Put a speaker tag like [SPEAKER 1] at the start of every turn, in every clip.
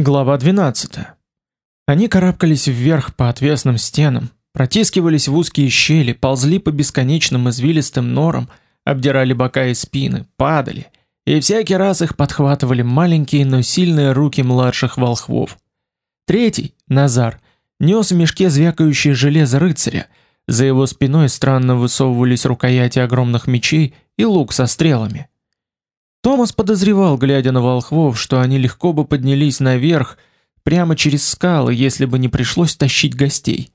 [SPEAKER 1] Глава 12. Они карабкались вверх по отвесным стенам, протискивались в узкие щели, ползли по бесконечным извилистым норам, обдирали бока и спины, падали, и всякий раз их подхватывали маленькие, но сильные руки младших волхвов. Третий, Назар, нес в мешке звякающее железо рыцаря, за его спиной странно высовывались рукояти огромных мечей и лук со стрелами. Томас подозревал, глядя на волхвов, что они легко бы поднялись наверх, прямо через скалы, если бы не пришлось тащить гостей.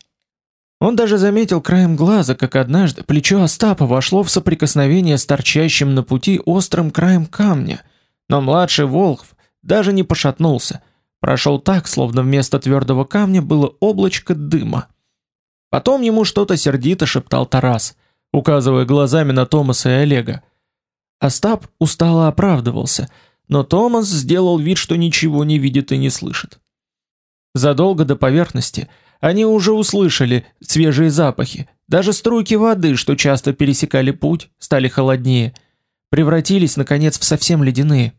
[SPEAKER 1] Он даже заметил краем глаза, как однажды плечо Остапа вошло в соприкосновение с торчащим на пути острым краем камня, но младший волхв даже не пошатнулся, прошел так, словно вместо твердого камня было облачко дыма. Потом ему что-то сердито шептал Тарас, указывая глазами на Томаса и Олега. Остап устало оправдывался, но Томас сделал вид, что ничего не видит и не слышит. Задолго до поверхности они уже услышали свежие запахи, даже струйки воды, что часто пересекали путь, стали холоднее, превратились наконец в совсем ледяные.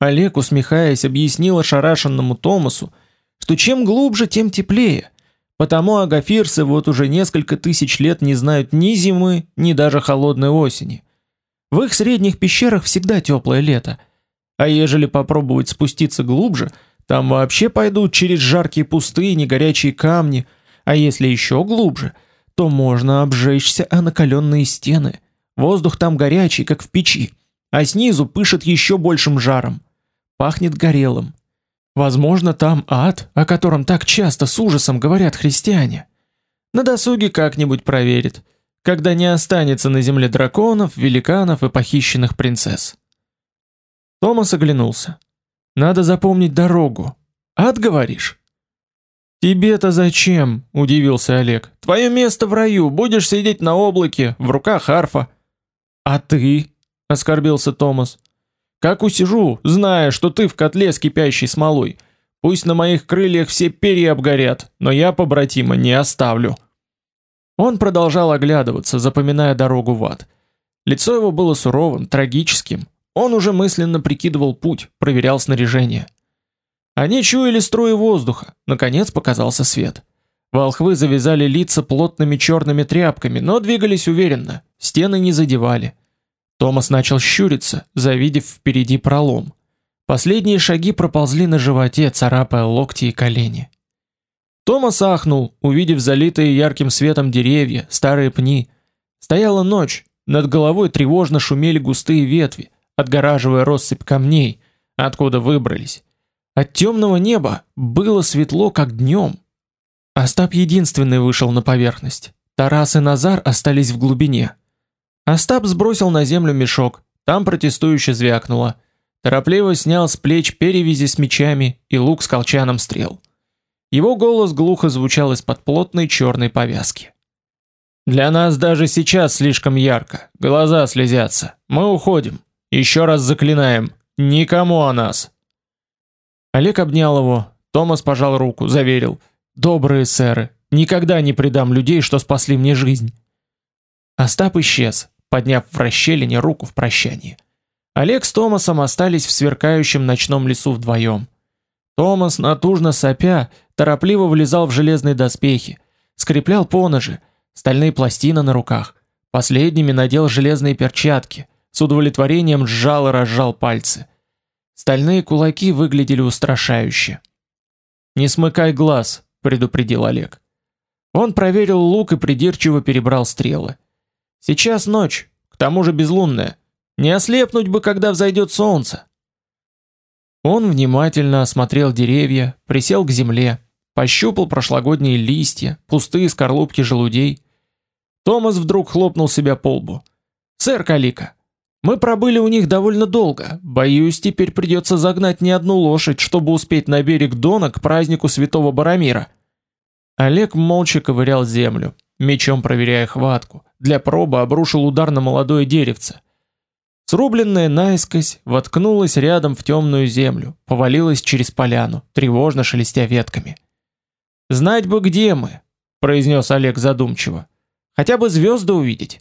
[SPEAKER 1] Олег, усмехаясь, объяснил ошарашенному Томасу, что чем глубже, тем теплее. Потому агафирцы вот уже несколько тысяч лет не знают ни зимы, ни даже холодной осени. В их средних пещерах всегда теплое лето. А ежели попробовать спуститься глубже, там вообще пойдут через жаркие пустыни, горячие камни, а если еще глубже, то можно обжечься о накаленные стены. Воздух там горячий, как в печи, а снизу пышет еще большим жаром. Пахнет горелым. Возможно, там ад, о котором так часто с ужасом говорят христиане. На досуге как-нибудь проверит когда не останется на земле драконов, великанов и похищенных принцесс. Томас оглянулся. Надо запомнить дорогу. Ад говоришь? Тебе-то зачем? удивился Олег. Твое место в раю, будешь сидеть на облаке, в руках арфа. А ты? оскорбился Томас. Как усижу, зная, что ты в котле с кипящей смолой. Пусть на моих крыльях все перья обгорят, но я побратима не оставлю. Он продолжал оглядываться, запоминая дорогу в ад. Лицо его было суровым, трагическим. Он уже мысленно прикидывал путь, проверял снаряжение. Они чуяли струи воздуха. Наконец показался свет. Волхвы завязали лица плотными черными тряпками, но двигались уверенно. Стены не задевали. Томас начал щуриться, завидев впереди пролом. Последние шаги проползли на животе, царапая локти и колени. Томас ахнул, увидев залитые ярким светом деревья, старые пни. Стояла ночь, над головой тревожно шумели густые ветви, отгораживая россыпь камней, откуда выбрались. От темного неба было светло, как днем. Остап единственный вышел на поверхность. Тарас и Назар остались в глубине. Остап сбросил на землю мешок, там протестующе звякнуло. Торопливо снял с плеч перевязи с мечами и лук с колчаном стрел. Его голос глухо звучал из-под плотной черной повязки. Для нас даже сейчас слишком ярко. Глаза слезятся. Мы уходим. Еще раз заклинаем: никому о нас. Олег обнял его, Томас пожал руку, заверил: "Добрые сэры, никогда не предам людей, что спасли мне жизнь". Остап исчез, подняв в расщелине руку в прощании. Олег с Томасом остались в сверкающем ночном лесу вдвоем. Томас натужно сопя торопливо влезал в железные доспехи, скреплял поножи, стальные пластины на руках, последними надел железные перчатки, с удовлетворением сжал и разжал пальцы. Стальные кулаки выглядели устрашающе. "Не смыкай глаз", предупредил Олег. Он проверил лук и придирчиво перебрал стрелы. Сейчас ночь, к тому же безлунная. Не ослепнуть бы, когда взойдет солнце. Он внимательно осмотрел деревья, присел к земле, пощупал прошлогодние листья, пустые скорлупки желудей. Томас вдруг хлопнул себя по лбу. «Сэр Калика, мы пробыли у них довольно долго. Боюсь, теперь придется загнать не одну лошадь, чтобы успеть на берег Дона к празднику Святого Барамира». Олег молча ковырял землю, мечом проверяя хватку. Для пробы обрушил удар на молодое деревце. Срубленная наискось воткнулась рядом в темную землю, повалилась через поляну, тревожно шелестя ветками. Знать бы где мы, произнес Олег задумчиво. Хотя бы звезды увидеть.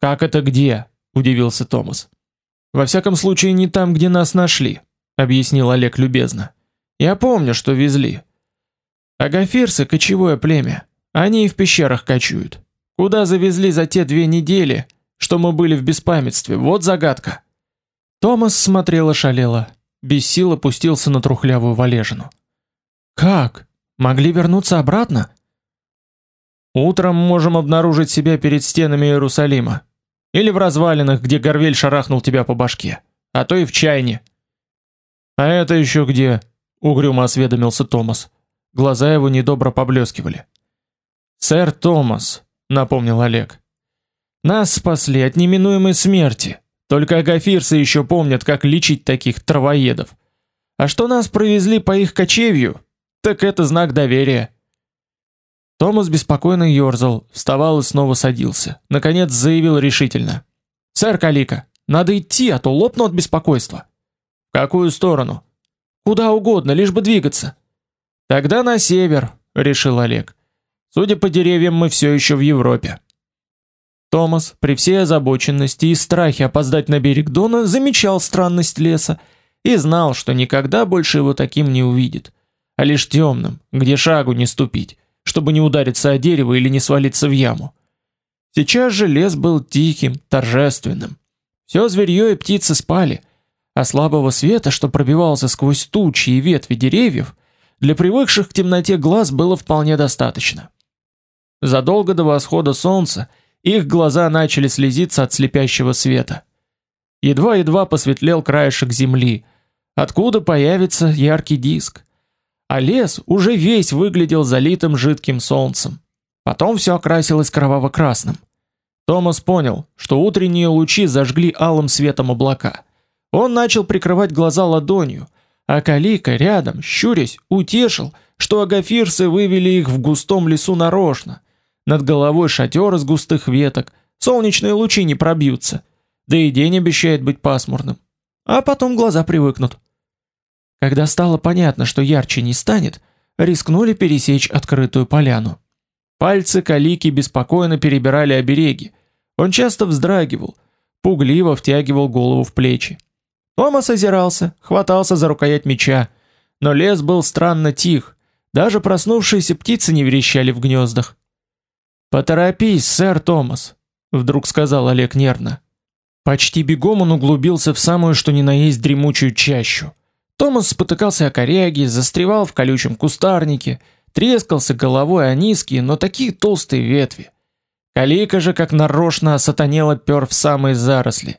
[SPEAKER 1] Как это где? удивился Томас. Во всяком случае, не там, где нас нашли, объяснил Олег любезно. Я помню, что везли. Агафирсы кочевое племя. Они и в пещерах кочуют. Куда завезли за те две недели, что мы были в беспамятстве? Вот загадка. Томас смотрел ошалело, без сил опустился на трухлявую валежину. Как? Могли вернуться обратно? Утром можем обнаружить себя перед стенами Иерусалима или в развалинах, где Горвель шарахнул тебя по башке, а то и в чайне. А это еще где? угрюмо осведомился Томас. Глаза его недобро поблескивали. Сэр Томас, напомнил Олег. Нас спасли от неминуемой смерти. Только агафирцы еще помнят, как лечить таких травоедов. А что нас провезли по их кочевью, так это знак доверия. Томас беспокойно ерзал, вставал и снова садился. Наконец заявил решительно: "Сэр Калика, надо идти, а то лопну от беспокойства". "В какую сторону?" "Куда угодно, лишь бы двигаться". "Тогда на север", решил Олег. "Судя по деревьям, мы все еще в Европе". Томас, при всей озабоченности и страхе опоздать на берег Дона, замечал странность леса и знал, что никогда больше его таким не увидит, а лишь темным, где шагу не ступить чтобы не удариться о дерево или не свалиться в яму. Сейчас же лес был тихим, торжественным. Все зверье и птицы спали, а слабого света, что пробивался сквозь тучи и ветви деревьев, для привыкших к темноте глаз было вполне достаточно. Задолго до восхода солнца их глаза начали слезиться от слепящего света. Едва-едва посветлел краешек земли, откуда появится яркий диск а лес уже весь выглядел залитым жидким солнцем. Потом все окрасилось кроваво-красным. Томас понял, что утренние лучи зажгли алым светом облака. Он начал прикрывать глаза ладонью, а Калика рядом, щурясь, утешил, что агафирсы вывели их в густом лесу нарочно. Над головой шатер из густых веток, солнечные лучи не пробьются, да и день обещает быть пасмурным. А потом глаза привыкнут. Когда стало понятно, что ярче не станет, рискнули пересечь открытую поляну. Пальцы Калики беспокойно перебирали обереги. Он часто вздрагивал, пугливо втягивал голову в плечи. Томас озирался, хватался за рукоять меча, но лес был странно тих, даже проснувшиеся птицы не верещали в гнездах. «Поторопись, сэр Томас», — вдруг сказал Олег нервно. Почти бегом он углубился в самую что ни на есть дремучую чащу. Томас спотыкался о коряги, застревал в колючем кустарнике, трескался головой о низкие, но такие толстые ветви. Калика же как нарочно сатанело пёр в самые заросли.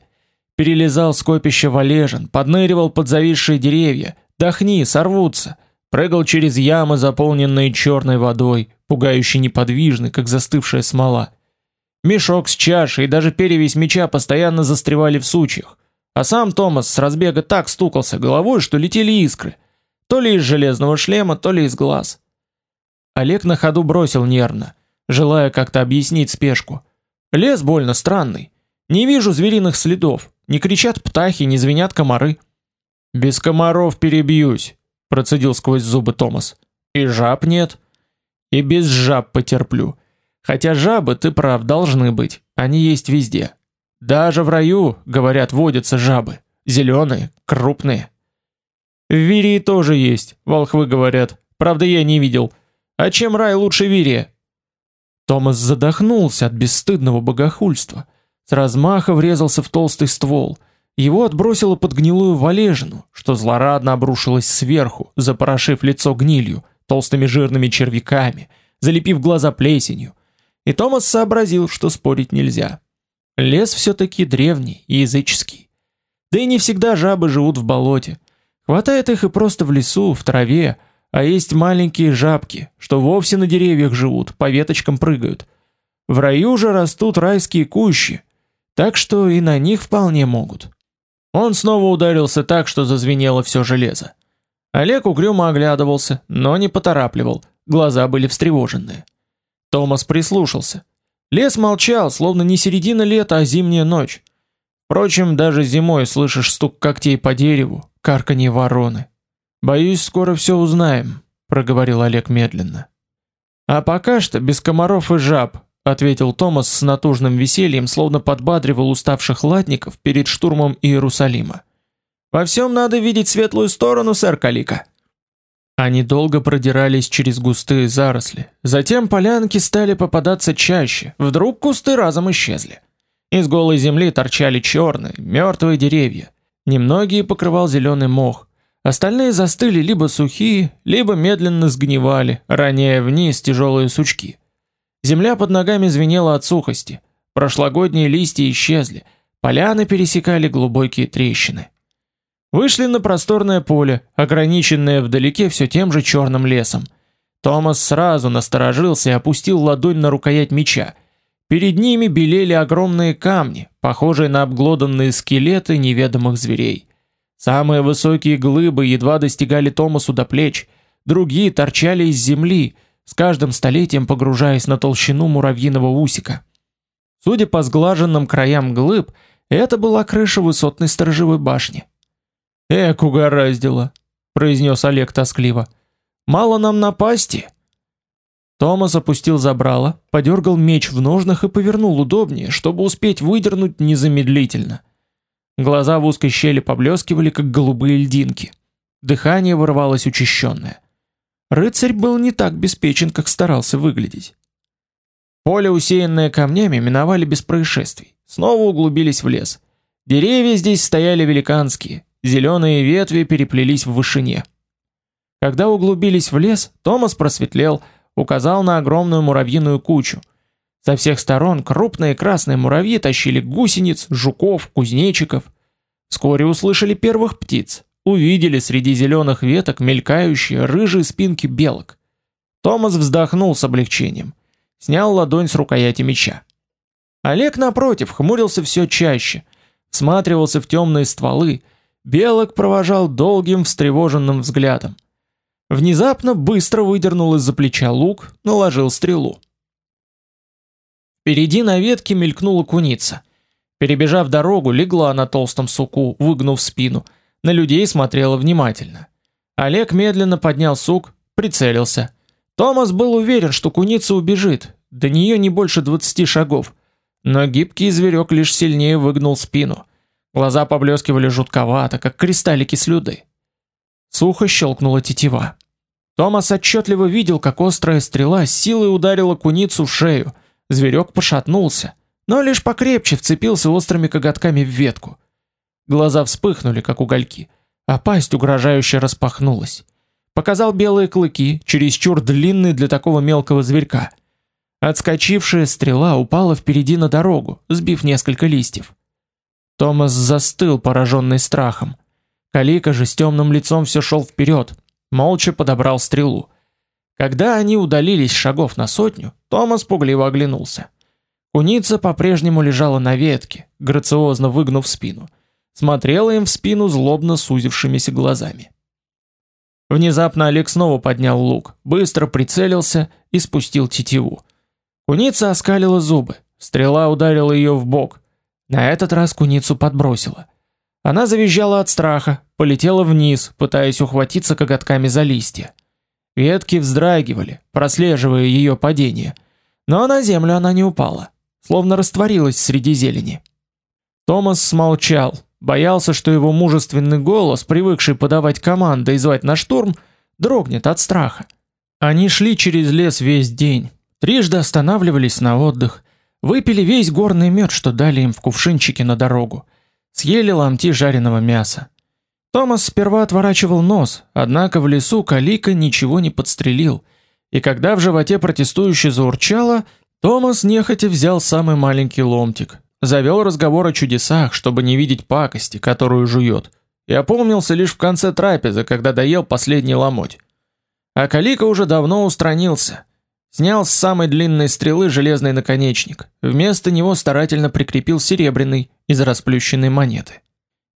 [SPEAKER 1] Перелезал скопище валежин, подныривал под зависшие деревья. Дохни, сорвутся. Прыгал через ямы, заполненные черной водой, пугающе неподвижный, как застывшая смола. Мешок с чашей и даже перевязь меча постоянно застревали в сучьях. А сам Томас с разбега так стукался головой, что летели искры, то ли из железного шлема, то ли из глаз. Олег на ходу бросил нервно, желая как-то объяснить спешку. Лес больно странный. Не вижу звериных следов, не кричат птахи, не звенят комары. Без комаров перебьюсь, процедил сквозь зубы Томас. И жаб нет. И без жаб потерплю. Хотя жабы, ты прав, должны быть. Они есть везде. Даже в раю, говорят, водятся жабы, зеленые, крупные. В Вирии тоже есть, волхвы говорят. Правда, я не видел. А чем рай лучше Вирия? Томас задохнулся от бесстыдного богохульства. С размаха врезался в толстый ствол. Его отбросило под гнилую валежину, что злорадно обрушилось сверху, запорошив лицо гнилью, толстыми жирными червяками, залепив глаза плесенью. И Томас сообразил, что спорить нельзя. Лес все-таки древний и языческий. Да и не всегда жабы живут в болоте. Хватает их и просто в лесу, в траве, а есть маленькие жабки, что вовсе на деревьях живут, по веточкам прыгают. В раю же растут райские кущи, так что и на них вполне могут. Он снова ударился так, что зазвенело все железо. Олег угрюмо оглядывался, но не поторапливал, глаза были встревоженные. Томас прислушался. Лес молчал, словно не середина лета, а зимняя ночь. Впрочем, даже зимой слышишь стук когтей по дереву, карканье вороны. Боюсь, скоро все узнаем, проговорил Олег медленно. А пока что без комаров и жаб, ответил Томас с натужным весельем, словно подбадривал уставших латников перед штурмом Иерусалима. Во всем надо видеть светлую сторону, сэр Калика. Они долго продирались через густые заросли. Затем полянки стали попадаться чаще. Вдруг кусты разом исчезли. Из голой земли торчали черные, мертвые деревья. Немногие покрывал зеленый мох. Остальные застыли либо сухие, либо медленно сгнивали, роняя вниз тяжелые сучки. Земля под ногами звенела от сухости. Прошлогодние листья исчезли. Поляны пересекали глубокие трещины. Вышли на просторное поле, ограниченное вдалеке все тем же черным лесом. Томас сразу насторожился и опустил ладонь на рукоять меча. Перед ними белели огромные камни, похожие на обглоданные скелеты неведомых зверей. Самые высокие глыбы едва достигали Томасу до плеч, другие торчали из земли, с каждым столетием погружаясь на толщину муравьиного усика. Судя по сглаженным краям глыб, это была крыша высотной сторожевой башни. Эк, угораздило, произнес Олег тоскливо. Мало нам напасти. Томас опустил забрало, подергал меч в ножнах и повернул удобнее, чтобы успеть выдернуть незамедлительно. Глаза в узкой щели поблескивали, как голубые льдинки. Дыхание вырывалось учащенное. Рыцарь был не так беспечен, как старался выглядеть. Поле, усеянное камнями, миновали без происшествий. Снова углубились в лес. Деревья здесь стояли великанские, Зеленые ветви переплелись в вышине. Когда углубились в лес, Томас просветлел, указал на огромную муравьиную кучу. Со всех сторон крупные красные муравьи тащили гусениц, жуков, кузнечиков. Вскоре услышали первых птиц, увидели среди зеленых веток мелькающие рыжие спинки белок. Томас вздохнул с облегчением, снял ладонь с рукояти меча. Олег напротив хмурился все чаще, всматривался в темные стволы, Белок провожал долгим встревоженным взглядом. Внезапно быстро выдернул из-за плеча лук, наложил стрелу. Впереди на ветке мелькнула куница. Перебежав дорогу, легла на толстом суку, выгнув спину. На людей смотрела внимательно. Олег медленно поднял сук, прицелился. Томас был уверен, что куница убежит. До нее не больше двадцати шагов. Но гибкий зверек лишь сильнее выгнул спину. Глаза поблескивали жутковато, как кристаллики слюды. Сухо щелкнула тетива. Томас отчетливо видел, как острая стрела силой ударила куницу в шею. Зверек пошатнулся, но лишь покрепче вцепился острыми коготками в ветку. Глаза вспыхнули, как угольки, а пасть угрожающе распахнулась. Показал белые клыки, чересчур длинные для такого мелкого зверька. Отскочившая стрела упала впереди на дорогу, сбив несколько листьев. Томас застыл, пораженный страхом. Калика же с темным лицом все шел вперед, молча подобрал стрелу. Когда они удалились шагов на сотню, Томас пугливо оглянулся. Куница по-прежнему лежала на ветке, грациозно выгнув спину. Смотрела им в спину злобно сузившимися глазами. Внезапно Олег снова поднял лук, быстро прицелился и спустил тетиву. Куница оскалила зубы, стрела ударила ее в бок. На этот раз куницу подбросило. Она завизжала от страха, полетела вниз, пытаясь ухватиться коготками за листья. Ветки вздрагивали, прослеживая ее падение, но на землю она не упала, словно растворилась среди зелени. Томас смолчал, боялся, что его мужественный голос, привыкший подавать команды и звать на штурм, дрогнет от страха. Они шли через лес весь день, трижды останавливались на отдых, Выпили весь горный мед, что дали им в кувшинчике на дорогу. Съели ломти жареного мяса. Томас сперва отворачивал нос, однако в лесу Калика ничего не подстрелил. И когда в животе протестующе заурчало, Томас нехотя взял самый маленький ломтик, завел разговор о чудесах, чтобы не видеть пакости, которую жует. И опомнился лишь в конце трапезы, когда доел последний ломоть. А Калика уже давно устранился. Снял с самой длинной стрелы железный наконечник. Вместо него старательно прикрепил серебряный из расплющенной монеты.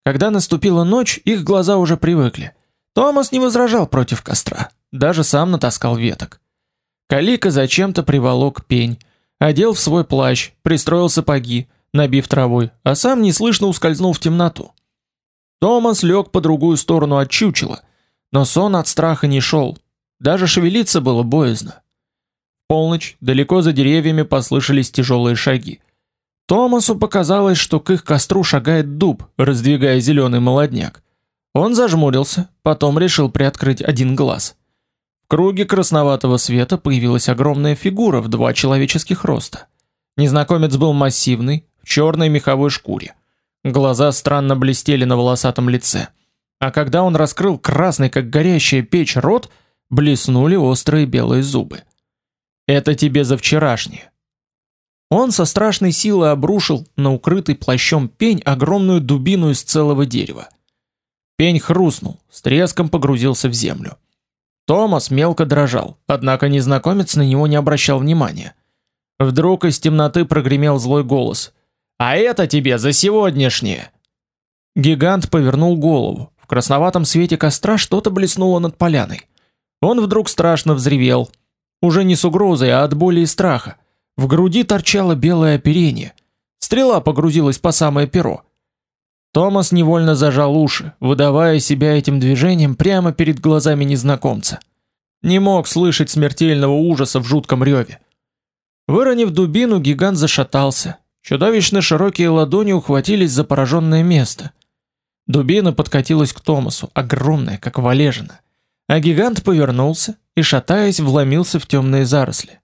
[SPEAKER 1] Когда наступила ночь, их глаза уже привыкли. Томас не возражал против костра, даже сам натаскал веток. Калика зачем-то приволок пень, одел в свой плащ, пристроил сапоги, набив травой, а сам неслышно ускользнул в темноту. Томас лег по другую сторону от чучела, но сон от страха не шел, даже шевелиться было боязно полночь далеко за деревьями послышались тяжелые шаги. Томасу показалось, что к их костру шагает дуб, раздвигая зеленый молодняк. Он зажмурился, потом решил приоткрыть один глаз. круге красноватого света появилась огромная фигура в два человеческих роста. Незнакомец был массивный, в черной меховой шкуре. Глаза странно блестели на волосатом лице. А когда он раскрыл красный, как горящая печь, рот, блеснули острые белые зубы. «Это тебе за вчерашнее». Он со страшной силой обрушил на укрытый плащом пень огромную дубину из целого дерева. Пень хрустнул, с треском погрузился в землю. Томас мелко дрожал, однако незнакомец на него не обращал внимания. Вдруг из темноты прогремел злой голос. «А это тебе за сегодняшнее!» Гигант повернул голову. В красноватом свете костра что-то блеснуло над поляной. Он вдруг страшно взревел. Уже не с угрозой, а от боли и страха. В груди торчало белое оперение. Стрела погрузилась по самое перо. Томас невольно зажал уши, выдавая себя этим движением прямо перед глазами незнакомца. Не мог слышать смертельного ужаса в жутком реве. Выронив дубину, гигант зашатался. Чудовищно широкие ладони ухватились за пораженное место. Дубина подкатилась к Томасу, огромная, как валежина. А гигант повернулся и, шатаясь, вломился в темные заросли.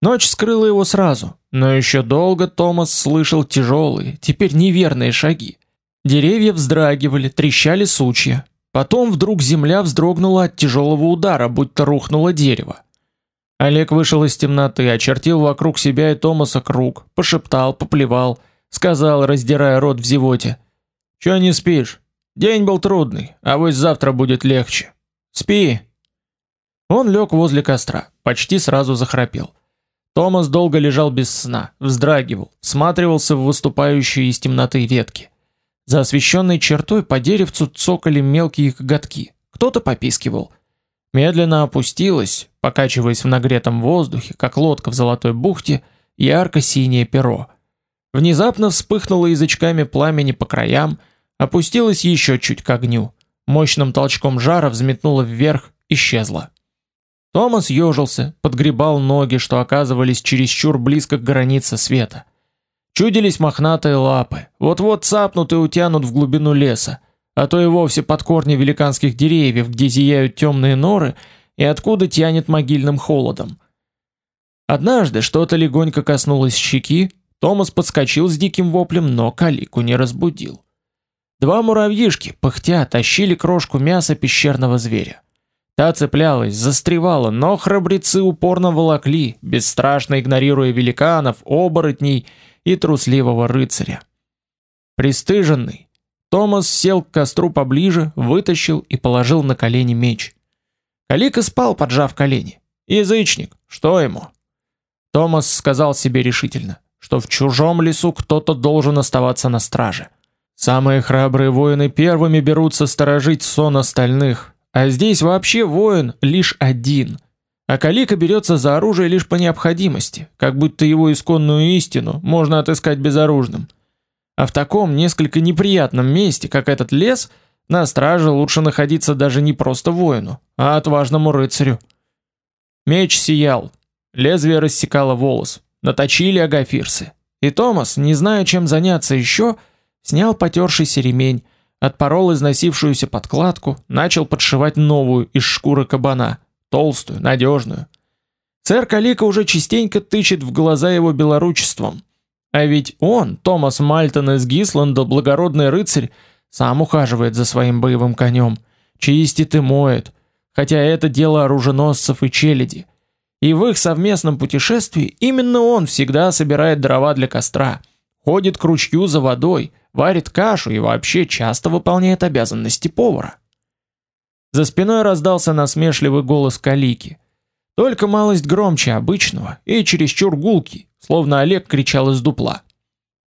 [SPEAKER 1] Ночь скрыла его сразу, но еще долго Томас слышал тяжелые, теперь неверные шаги. Деревья вздрагивали, трещали сучья. Потом вдруг земля вздрогнула от тяжелого удара, будто рухнуло дерево. Олег вышел из темноты, очертил вокруг себя и Томаса круг, пошептал, поплевал, сказал, раздирая рот в зевоте: "Что не спишь? День был трудный, а вот завтра будет легче. Спи". Он лег возле костра, почти сразу захрапел. Томас долго лежал без сна, вздрагивал, всматривался в выступающие из темноты ветки. За освещенной чертой по деревцу цокали мелкие коготки. Кто-то попискивал. Медленно опустилось, покачиваясь в нагретом воздухе, как лодка в золотой бухте, ярко-синее перо. Внезапно вспыхнуло язычками пламени по краям, опустилось еще чуть к огню. Мощным толчком жара взметнуло вверх, исчезло. Томас ежился, подгребал ноги, что оказывались чересчур близко к границе света. Чудились мохнатые лапы, вот-вот цапнут и утянут в глубину леса, а то и вовсе под корни великанских деревьев, где зияют темные норы и откуда тянет могильным холодом. Однажды что-то легонько коснулось щеки, Томас подскочил с диким воплем, но Калику не разбудил. Два муравьишки, пыхтя, тащили крошку мяса пещерного зверя. Та цеплялась, застревала, но храбрецы упорно волокли, бесстрашно игнорируя великанов, оборотней и трусливого рыцаря. Пристыженный, Томас сел к костру поближе, вытащил и положил на колени меч. Калика спал, поджав колени. Язычник, что ему? Томас сказал себе решительно, что в чужом лесу кто-то должен оставаться на страже. Самые храбрые воины первыми берутся сторожить сон остальных, а здесь вообще воин лишь один. А Калика берется за оружие лишь по необходимости, как будто его исконную истину можно отыскать безоружным. А в таком несколько неприятном месте, как этот лес, на страже лучше находиться даже не просто воину, а отважному рыцарю. Меч сиял, лезвие рассекало волос, наточили агафирсы. И Томас, не зная, чем заняться еще, снял потёршийся ремень, отпорол износившуюся подкладку, начал подшивать новую из шкуры кабана, толстую, надежную. Сэр Калика уже частенько тычет в глаза его белоручеством. А ведь он, Томас Мальтон из Гисланда, благородный рыцарь, сам ухаживает за своим боевым конем, чистит и моет, хотя это дело оруженосцев и челяди. И в их совместном путешествии именно он всегда собирает дрова для костра, ходит к ручью за водой, варит кашу и вообще часто выполняет обязанности повара. За спиной раздался насмешливый голос Калики. Только малость громче обычного и чересчур гулкий, словно Олег кричал из дупла.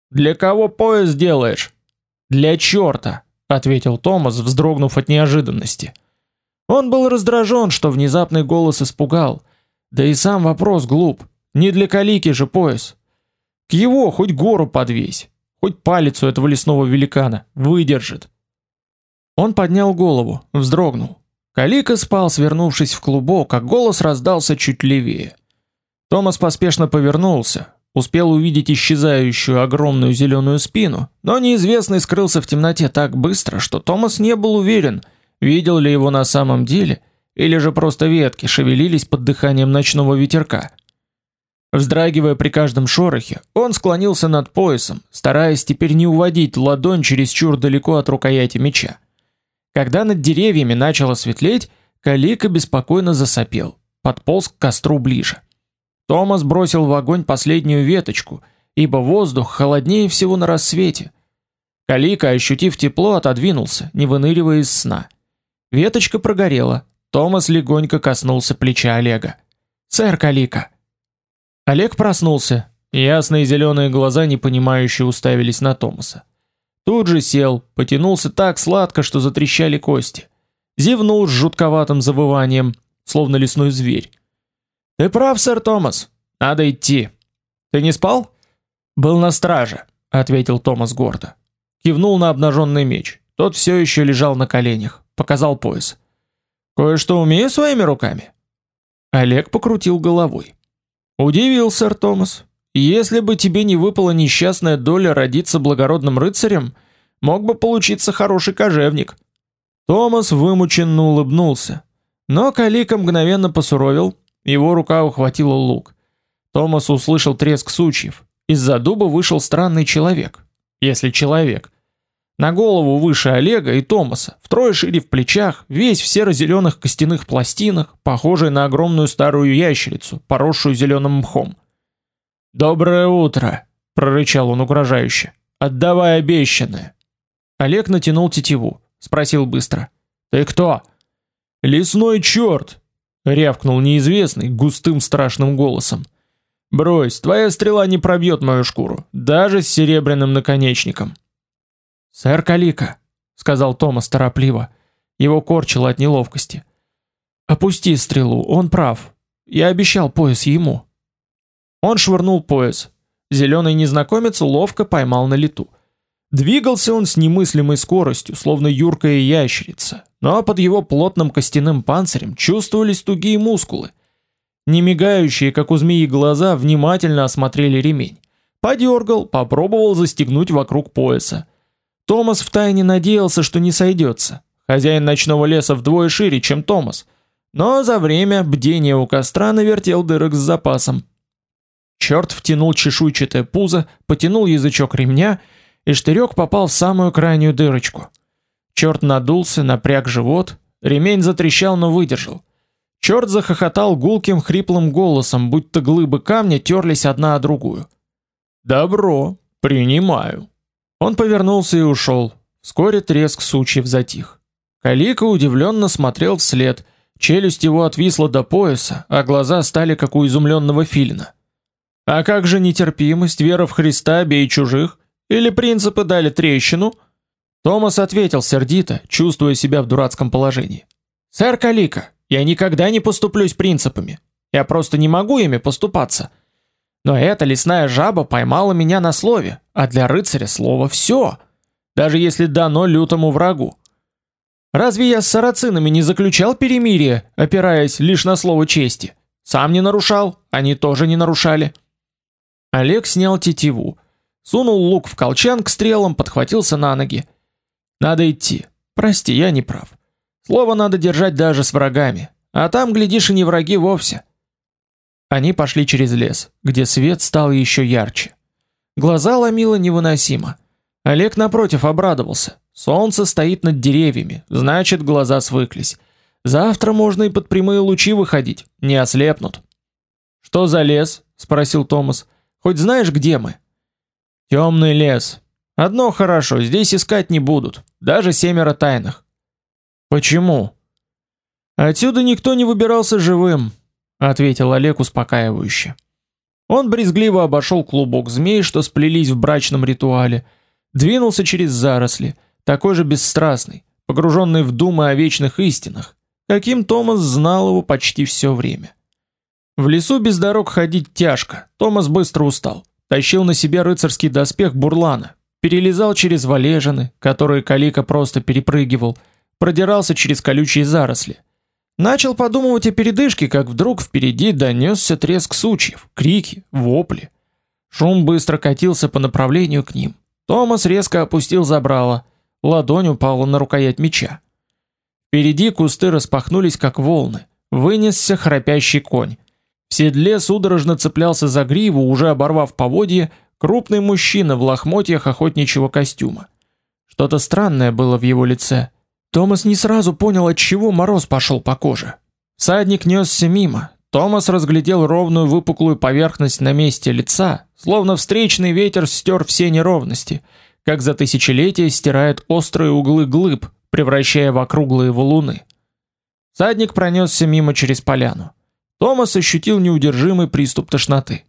[SPEAKER 1] «Для кого пояс делаешь?» «Для черта», — ответил Томас, вздрогнув от неожиданности. Он был раздражен, что внезапный голос испугал. Да и сам вопрос глуп. Не для Калики же пояс. К его хоть гору подвесь. Хоть палец у этого лесного великана выдержит. Он поднял голову, вздрогнул. Калика спал, свернувшись в клубок, а голос раздался чуть левее. Томас поспешно повернулся, успел увидеть исчезающую огромную зеленую спину, но неизвестный скрылся в темноте так быстро, что Томас не был уверен, видел ли его на самом деле или же просто ветки шевелились под дыханием ночного ветерка. Вздрагивая при каждом шорохе, он склонился над поясом, стараясь теперь не уводить ладонь через чур далеко от рукояти меча. Когда над деревьями начало светлеть, Калика беспокойно засопел, подполз к костру ближе. Томас бросил в огонь последнюю веточку, ибо воздух холоднее всего на рассвете. Калика, ощутив тепло, отодвинулся, не выныривая из сна. Веточка прогорела. Томас легонько коснулся плеча Олега. "Сэр Калика". Олег проснулся. Ясные зеленые глаза непонимающе уставились на Томаса. Тут же сел, потянулся так сладко, что затрещали кости. Зевнул с жутковатым завыванием, словно лесной зверь. Ты прав, сэр Томас. Надо идти. Ты не спал? Был на страже, ответил Томас гордо. Кивнул на обнаженный меч. Тот все еще лежал на коленях, показал пояс. Кое-что умею своими руками. Олег покрутил головой. Удивил сэр Томас. Если бы тебе не выпала несчастная доля родиться благородным рыцарем, мог бы получиться хороший кожевник. Томас вымученно улыбнулся, но Калика мгновенно посуровил, его рука ухватила лук. Томас услышал треск сучьев. Из-за дуба вышел странный человек, если человек. На голову выше Олега и Томаса, втрое шире в плечах, весь в серо-зеленых костяных пластинах, похожий на огромную старую ящерицу, поросшую зеленым мхом. «Доброе утро!» — прорычал он угрожающе. «Отдавай обещанное!» Олег натянул тетиву, спросил быстро. «Ты кто?» «Лесной черт!» — рявкнул неизвестный густым страшным голосом. «Брось, твоя стрела не пробьет мою шкуру, даже с серебряным наконечником». «Сэр Калика», — сказал Томас торопливо, его корчило от неловкости. «Опусти стрелу, он прав. Я обещал пояс ему». Он швырнул пояс. Зеленый незнакомец ловко поймал на лету. Двигался он с немыслимой скоростью, словно юркая ящерица, но под его плотным костяным панцирем чувствовались тугие мускулы. Не мигающие, как у змеи, глаза внимательно осмотрели ремень. Подергал, попробовал застегнуть вокруг пояса. Томас втайне надеялся, что не сойдется. Хозяин ночного леса вдвое шире, чем Томас. Но за время бдения у костра навертел дырок с запасом. Черт втянул чешуйчатое пузо, потянул язычок ремня, и штырек попал в самую крайнюю дырочку. Черт надулся, напряг живот, ремень затрещал, но выдержал. Черт захохотал гулким хриплым голосом, будто глыбы камня терлись одна о другую. «Добро, принимаю». Он повернулся и ушел. Вскоре треск сучьев затих. Калика удивленно смотрел вслед, челюсть его отвисла до пояса, а глаза стали как у изумленного филина. А как же нетерпимость, вера в Христа, бей чужих? Или принципы дали трещину? Томас ответил сердито, чувствуя себя в дурацком положении. Сэр Калика, я никогда не поступлюсь принципами. Я просто не могу ими поступаться. Но эта лесная жаба поймала меня на слове, а для рыцаря слово все, даже если дано лютому врагу. Разве я с сарацинами не заключал перемирие, опираясь лишь на слово чести? Сам не нарушал, они тоже не нарушали. Олег снял тетиву, сунул лук в колчан к стрелам, подхватился на ноги. Надо идти. Прости, я не прав. Слово надо держать даже с врагами, а там глядишь и не враги вовсе. Они пошли через лес, где свет стал еще ярче. Глаза ломило невыносимо. Олег напротив обрадовался. Солнце стоит над деревьями, значит, глаза свыклись. Завтра можно и под прямые лучи выходить, не ослепнут. Что за лес? спросил Томас. Хоть знаешь, где мы? Темный лес. Одно хорошо, здесь искать не будут, даже семеро тайных. Почему? Отсюда никто не выбирался живым, ответил Олег успокаивающе. Он брезгливо обошел клубок змей, что сплелись в брачном ритуале, двинулся через заросли, такой же бесстрастный, погруженный в думы о вечных истинах, каким Томас знал его почти все время. В лесу без дорог ходить тяжко. Томас быстро устал. Тащил на себе рыцарский доспех бурлана, перелезал через валежины, которые Калика просто перепрыгивал, продирался через колючие заросли. Начал подумывать о передышке, как вдруг впереди донесся треск сучьев, крики, вопли. Шум быстро катился по направлению к ним. Томас резко опустил забрало, ладонь упала на рукоять меча. Впереди кусты распахнулись как волны. Вынесся храпящий конь. В седле судорожно цеплялся за гриву, уже оборвав поводье, крупный мужчина в лохмотьях охотничьего костюма. Что-то странное было в его лице. Томас не сразу понял, от чего мороз пошел по коже. Садник несся мимо. Томас разглядел ровную выпуклую поверхность на месте лица, словно встречный ветер стер все неровности, как за тысячелетия стирает острые углы глыб, превращая в округлые валуны. Садник пронесся мимо через поляну. Томас ощутил неудержимый приступ тошноты.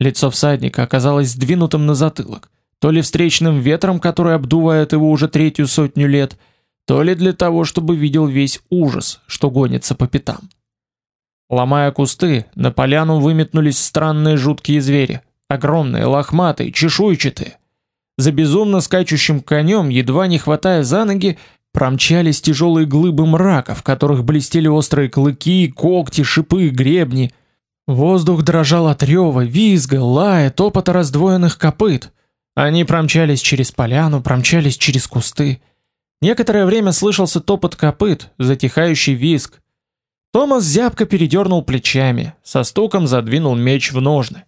[SPEAKER 1] Лицо всадника оказалось сдвинутым на затылок, то ли встречным ветром, который обдувает его уже третью сотню лет, то ли для того, чтобы видел весь ужас, что гонится по пятам. Ломая кусты, на поляну выметнулись странные жуткие звери, огромные, лохматые, чешуйчатые. За безумно скачущим конем, едва не хватая за ноги, Промчались тяжелые глыбы мрака, в которых блестели острые клыки, когти, шипы, гребни. Воздух дрожал от рева, визга, лая, топота раздвоенных копыт. Они промчались через поляну, промчались через кусты. Некоторое время слышался топот копыт, затихающий визг. Томас зябко передернул плечами, со стуком задвинул меч в ножны.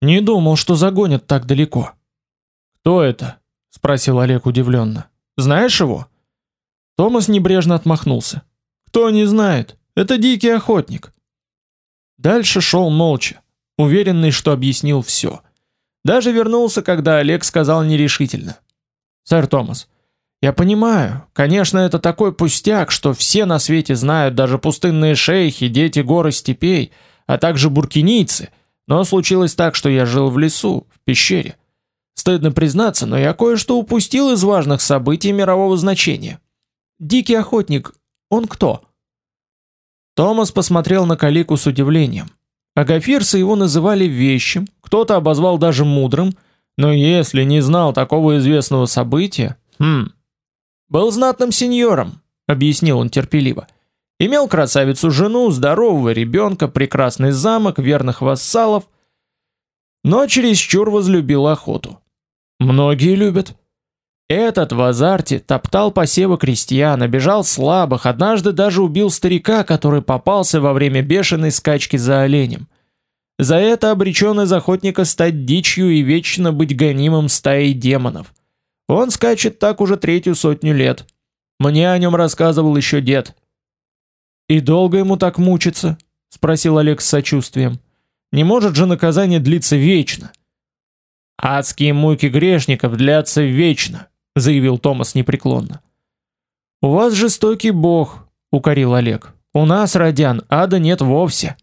[SPEAKER 1] Не думал, что загонят так далеко. Кто это? спросил Олег удивленно. Знаешь его? Томас небрежно отмахнулся. Кто не знает? Это дикий охотник. Дальше шел молча, уверенный, что объяснил все. Даже вернулся, когда Олег сказал нерешительно: "Сэр Томас, я понимаю, конечно, это такой пустяк, что все на свете знают, даже пустынные шейхи, дети горы степей, а также буркинийцы. Но случилось так, что я жил в лесу, в пещере. Стыдно признаться, но я кое-что упустил из важных событий мирового значения. Дикий охотник, он кто? Томас посмотрел на Калику с удивлением. Агафирцы его называли вещим, кто-то обозвал даже мудрым, но если не знал такого известного события, хм, был знатным сеньором, объяснил он терпеливо. Имел красавицу жену, здорового ребенка, прекрасный замок, верных вассалов, но чересчур возлюбил охоту. Многие любят. Этот в азарте топтал посевы крестьян, обижал слабых, однажды даже убил старика, который попался во время бешеной скачки за оленем. За это обречен из охотника стать дичью и вечно быть гонимым стаей демонов. Он скачет так уже третью сотню лет. Мне о нем рассказывал еще дед. И долго ему так мучиться? спросил Олег с сочувствием. Не может же наказание длиться вечно. Адские муки грешников длятся вечно, заявил Томас непреклонно. У вас жестокий бог, укорил Олег. У нас, родян, ада нет вовсе.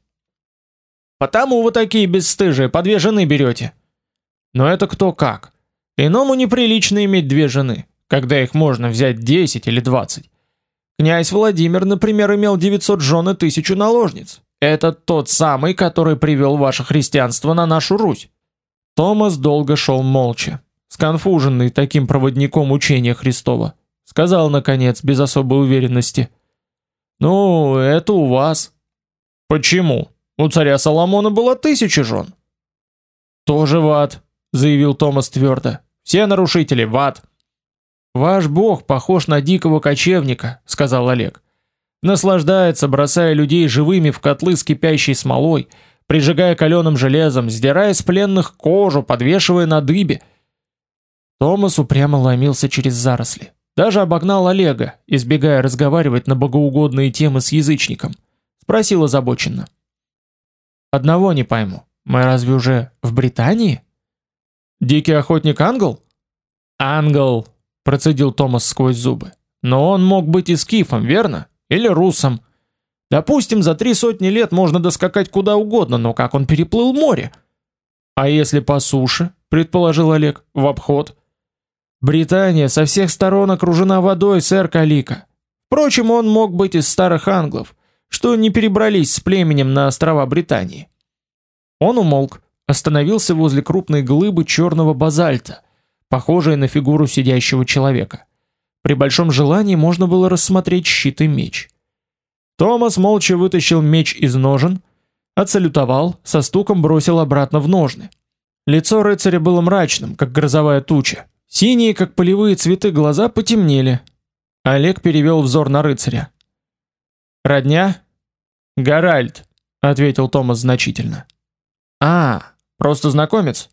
[SPEAKER 1] Потому вы такие бесстыжие, по две жены берете. Но это кто как. Иному неприлично иметь две жены, когда их можно взять 10 или 20. Князь Владимир, например, имел 900 жен и тысячу наложниц. Это тот самый, который привел ваше христианство на нашу Русь. Томас долго шел молча сконфуженный таким проводником учения Христова, сказал наконец без особой уверенности: "Ну, это у вас. Почему? У царя Соломона было тысяча жен". "Тоже в ад", заявил Томас твердо. "Все нарушители в ад". Ваш бог похож на дикого кочевника, сказал Олег. Наслаждается, бросая людей живыми в котлы с кипящей смолой, прижигая каленым железом, сдирая с пленных кожу, подвешивая на дыбе. Томас упрямо ломился через заросли. Даже обогнал Олега, избегая разговаривать на богоугодные темы с язычником. Спросил озабоченно. «Одного не пойму. Мы разве уже в Британии?» «Дикий охотник Ангел?» «Ангел», — процедил Томас сквозь зубы. «Но он мог быть и скифом, верно? Или русом. Допустим, за три сотни лет можно доскакать куда угодно, но как он переплыл море?» «А если по суше?» — предположил Олег. «В обход?» Британия со всех сторон окружена водой, сэр Калика. Впрочем, он мог быть из старых англов, что не перебрались с племенем на острова Британии. Он умолк, остановился возле крупной глыбы черного базальта, похожей на фигуру сидящего человека. При большом желании можно было рассмотреть щит и меч. Томас молча вытащил меч из ножен, отсалютовал, со стуком бросил обратно в ножны. Лицо рыцаря было мрачным, как грозовая туча. Синие, как полевые цветы, глаза потемнели. Олег перевел взор на рыцаря. Родня? Гаральд, ответил Томас значительно. А, просто знакомец.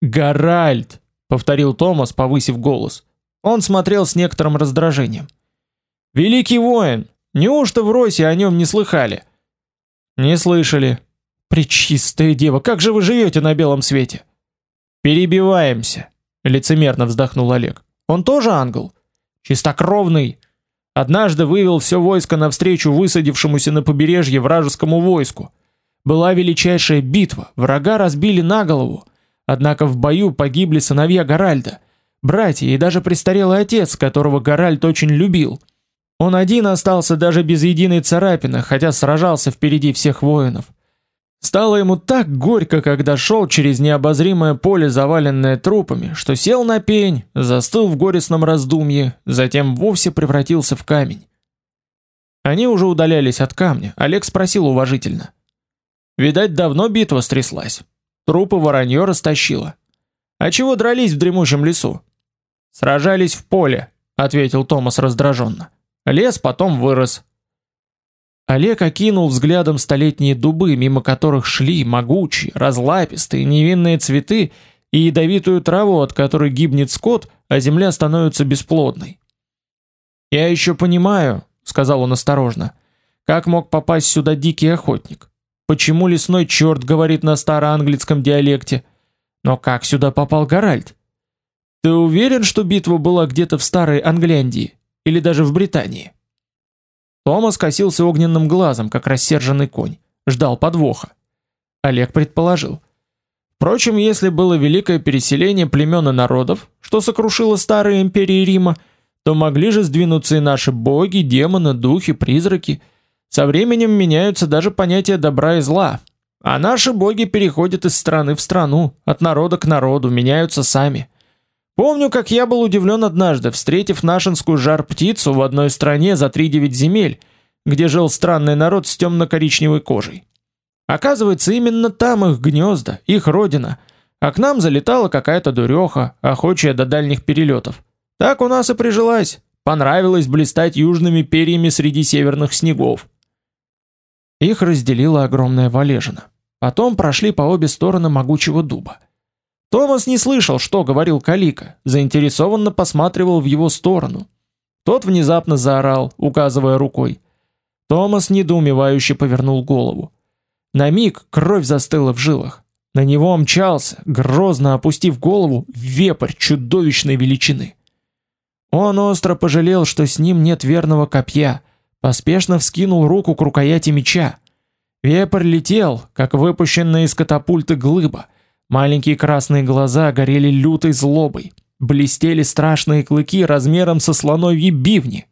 [SPEAKER 1] Гаральд, повторил Томас, повысив голос. Он смотрел с некоторым раздражением. Великий воин, неужто в Росе о нем не слыхали? Не слышали. Пречистая дева, как же вы живете на белом свете? Перебиваемся, лицемерно вздохнул Олег. Он тоже ангел, чистокровный. Однажды вывел все войско навстречу высадившемуся на побережье вражескому войску. Была величайшая битва, врага разбили на голову, однако в бою погибли сыновья Гаральда, братья и даже престарелый отец, которого Гаральд очень любил. Он один остался даже без единой царапины, хотя сражался впереди всех воинов. Стало ему так горько, когда шел через необозримое поле, заваленное трупами, что сел на пень, застыл в горестном раздумье, затем вовсе превратился в камень. Они уже удалялись от камня. Олег спросил уважительно: "Видать, давно битва стряслась. Трупы воронье растащило. А чего дрались в дремучем лесу?" "Сражались в поле", ответил Томас раздраженно. "Лес потом вырос, Олег окинул взглядом столетние дубы, мимо которых шли могучие, разлапистые, невинные цветы и ядовитую траву, от которой гибнет скот, а земля становится бесплодной. "Я еще понимаю", сказал он осторожно. "Как мог попасть сюда дикий охотник? Почему лесной черт говорит на староанглийском диалекте? Но как сюда попал Гаральд? Ты уверен, что битва была где-то в старой Англиандии или даже в Британии?" Томас косился огненным глазом, как рассерженный конь, ждал подвоха. Олег предположил: Впрочем, если было великое переселение племен и народов, что сокрушило старые империи Рима, то могли же сдвинуться и наши боги, демоны, духи, призраки. Со временем меняются даже понятия добра и зла, а наши боги переходят из страны в страну, от народа к народу, меняются сами. Помню, как я был удивлен однажды, встретив нашинскую жар-птицу в одной стране за три девять земель, где жил странный народ с темно-коричневой кожей. Оказывается, именно там их гнезда, их родина, а к нам залетала какая-то дуреха, охочая до дальних перелетов. Так у нас и прижилась, понравилось блистать южными перьями среди северных снегов. Их разделила огромная валежина. Потом прошли по обе стороны могучего дуба. Томас не слышал, что говорил Калика, заинтересованно посматривал в его сторону. Тот внезапно заорал, указывая рукой. Томас недоумевающе повернул голову. На миг кровь застыла в жилах. На него мчался, грозно опустив голову, вепрь чудовищной величины. Он остро пожалел, что с ним нет верного копья, поспешно вскинул руку к рукояти меча. Вепрь летел, как выпущенная из катапульты глыба, Маленькие красные глаза горели лютой злобой, блестели страшные клыки размером со слоновьи бивни.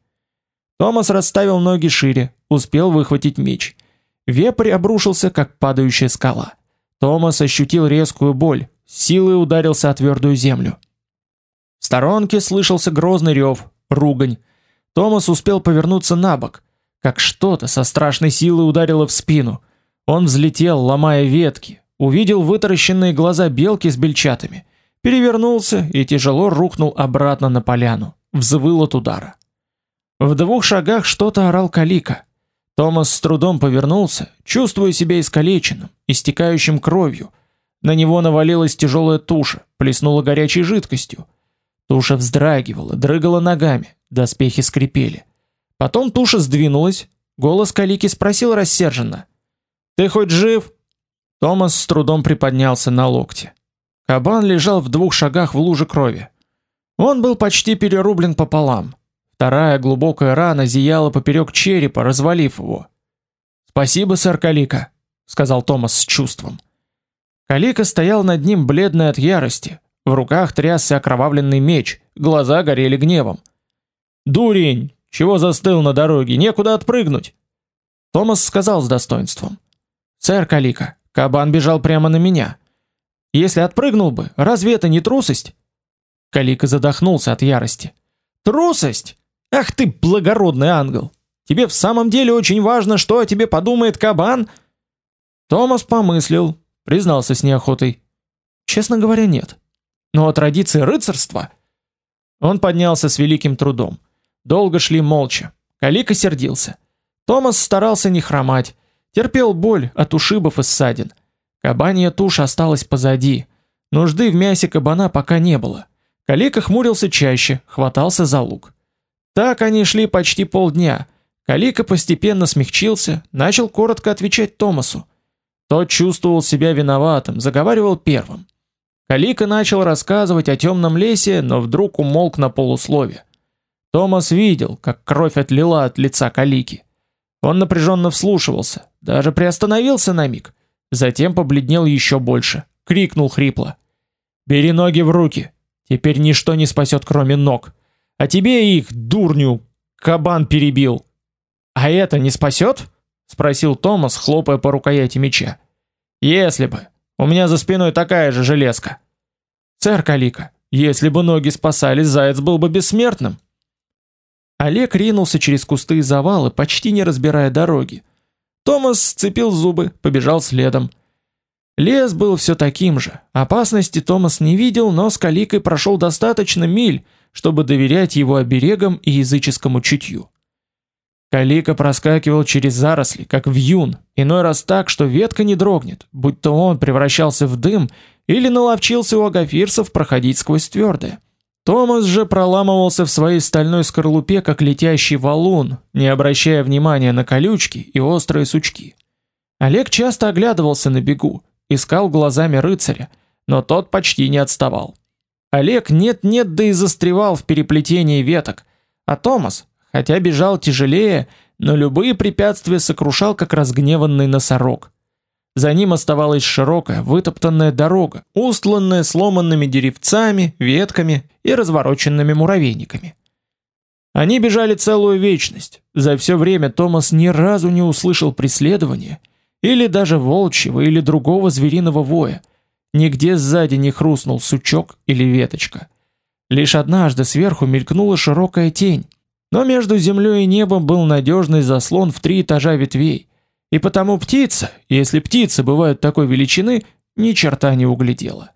[SPEAKER 1] Томас расставил ноги шире, успел выхватить меч. Вепрь обрушился, как падающая скала. Томас ощутил резкую боль, силой ударился о твердую землю. В сторонке слышался грозный рев, ругань. Томас успел повернуться на бок, как что-то со страшной силой ударило в спину. Он взлетел, ломая ветки, увидел вытаращенные глаза белки с бельчатами, перевернулся и тяжело рухнул обратно на поляну, взвыл от удара. В двух шагах что-то орал Калика. Томас с трудом повернулся, чувствуя себя искалеченным, истекающим кровью. На него навалилась тяжелая туша, плеснула горячей жидкостью. Туша вздрагивала, дрыгала ногами, доспехи скрипели. Потом туша сдвинулась, голос Калики спросил рассерженно: "Ты хоть жив?" Томас с трудом приподнялся на локте. Кабан лежал в двух шагах в луже крови. Он был почти перерублен пополам. Вторая глубокая рана зияла поперек черепа, развалив его. "Спасибо, сэр Калика", сказал Томас с чувством. Калика стоял над ним бледный от ярости. В руках трясся окровавленный меч, глаза горели гневом. "Дурень, чего застыл на дороге? Некуда отпрыгнуть". Томас сказал с достоинством: "Сэр Калика, Кабан бежал прямо на меня. Если отпрыгнул бы, разве это не трусость? Калика задохнулся от ярости. Трусость? Ах ты, благородный ангел. Тебе в самом деле очень важно, что о тебе подумает кабан? Томас помыслил, признался с неохотой. Честно говоря, нет. Но о традиции рыцарства он поднялся с великим трудом. Долго шли молча. Калика сердился. Томас старался не хромать, терпел боль от ушибов и ссадин. Кабанья туша осталась позади. Нужды в мясе кабана пока не было. Калика хмурился чаще, хватался за лук. Так они шли почти полдня. Калика постепенно смягчился, начал коротко отвечать Томасу. Тот чувствовал себя виноватым, заговаривал первым. Калика начал рассказывать о темном лесе, но вдруг умолк на полуслове. Томас видел, как кровь отлила от лица Калики. Он напряженно вслушивался, даже приостановился на миг, затем побледнел еще больше, крикнул хрипло: "Бери ноги в руки. Теперь ничто не спасет, кроме ног. А тебе их, дурню, кабан перебил". "А это не спасет?» — спросил Томас, хлопая по рукояти меча. "Если бы. У меня за спиной такая же железка". "Сэр Калика, если бы ноги спасали, заяц был бы бессмертным". Олег ринулся через кусты и завалы, почти не разбирая дороги. Томас сцепил зубы, побежал следом. Лес был все таким же. Опасности Томас не видел, но с Каликой прошел достаточно миль, чтобы доверять его оберегам и языческому чутью. Калика проскакивал через заросли, как вьюн, иной раз так, что ветка не дрогнет, будь то он превращался в дым или наловчился у агафирцев проходить сквозь твердое. Томас же проламывался в своей стальной скорлупе, как летящий валун, не обращая внимания на колючки и острые сучки. Олег часто оглядывался на бегу, искал глазами рыцаря, но тот почти не отставал. Олег нет-нет да и застревал в переплетении веток, а Томас, хотя бежал тяжелее, но любые препятствия сокрушал как разгневанный носорог. За ним оставалась широкая, вытоптанная дорога, устланная сломанными деревцами, ветками и развороченными муравейниками. Они бежали целую вечность. За все время Томас ни разу не услышал преследования или даже волчьего или другого звериного воя. Нигде сзади не хрустнул сучок или веточка. Лишь однажды сверху мелькнула широкая тень, но между землей и небом был надежный заслон в три этажа ветвей. И потому птица, если птицы бывают такой величины, ни черта не углядела.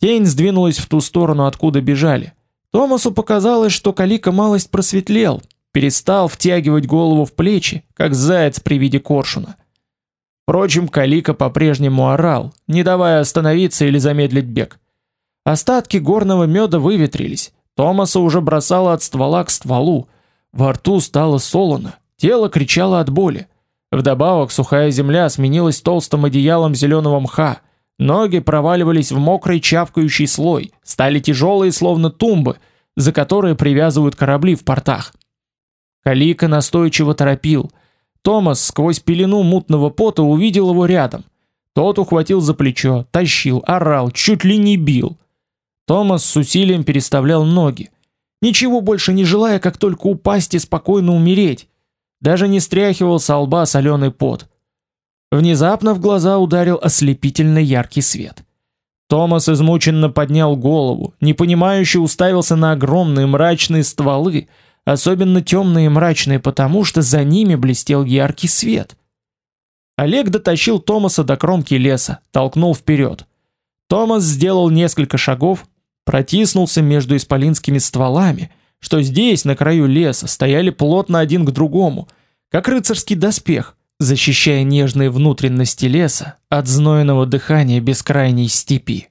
[SPEAKER 1] Тень сдвинулась в ту сторону, откуда бежали. Томасу показалось, что Калика малость просветлел, перестал втягивать голову в плечи, как заяц при виде коршуна. Впрочем, Калика по-прежнему орал, не давая остановиться или замедлить бег. Остатки горного меда выветрились. Томаса уже бросало от ствола к стволу. Во рту стало солоно, тело кричало от боли. Вдобавок сухая земля сменилась толстым одеялом зеленого мха. Ноги проваливались в мокрый чавкающий слой, стали тяжелые, словно тумбы, за которые привязывают корабли в портах. Калика настойчиво торопил. Томас сквозь пелену мутного пота увидел его рядом. Тот ухватил за плечо, тащил, орал, чуть ли не бил. Томас с усилием переставлял ноги, ничего больше не желая, как только упасть и спокойно умереть даже не стряхивал с лба соленый пот. Внезапно в глаза ударил ослепительно яркий свет. Томас измученно поднял голову, непонимающе уставился на огромные мрачные стволы, особенно темные и мрачные потому, что за ними блестел яркий свет. Олег дотащил Томаса до кромки леса, толкнул вперед. Томас сделал несколько шагов, протиснулся между исполинскими стволами — что здесь, на краю леса, стояли плотно один к другому, как рыцарский доспех, защищая нежные внутренности леса от знойного дыхания бескрайней степи.